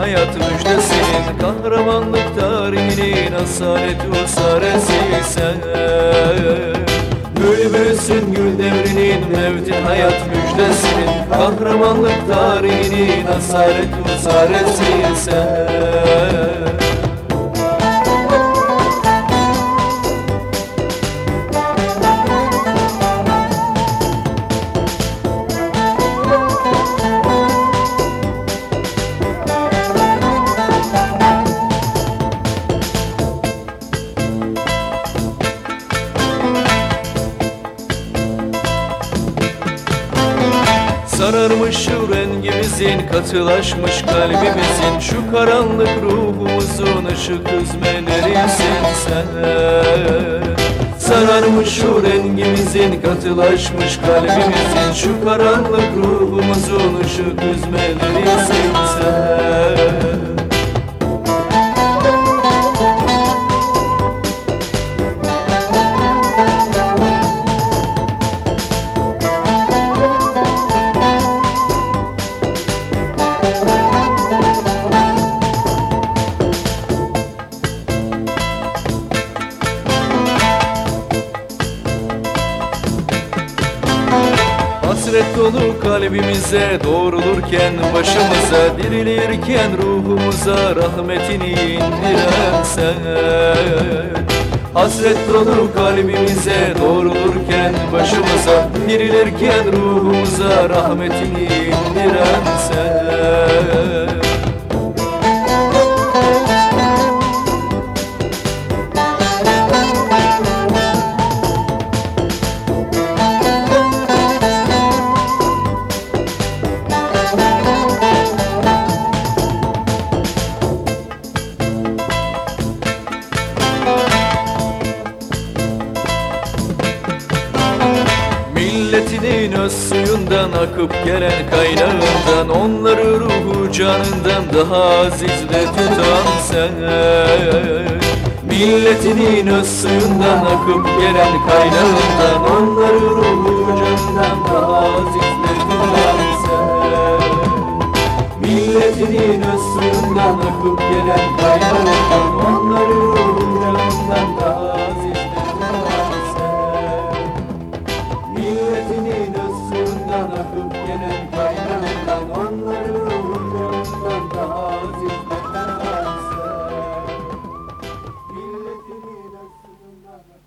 hayat müjdesinin Kahramanlık tarihinin asalet usaresi sen. Bülbülsün gül devrinin mevtin hayat müjdesinin Kahramanlık tarihinin asalet usaresi sen Sararmış rengimizin katılaşmış kalbimizin. Şu karanlık ruhumuzun ışık hüzmelerisin sen. Sararmış şu rengimizin katılaşmış kalbimizin. Şu karanlık ruhumuzun ışık hüzmelerisin sen Hasret dolu kalbimize doğrulurken başımıza Dirilirken ruhumuza rahmetini indiren sen Hasret dolu kalbimize doğrulurken başımıza Dirilirken ruhumuza rahmetini indiren sen Milletinin öz suyundan akıp gelen kaynağından Onları ruhu canından daha azizle tutan sen. Milletinin öz suyundan akıp gelen kaynağından Onları ruhu canından daha azizle tutan sen. Milletinin öz suyundan akıp gelen kaynağından sen Milletinin ısrından akıp gelen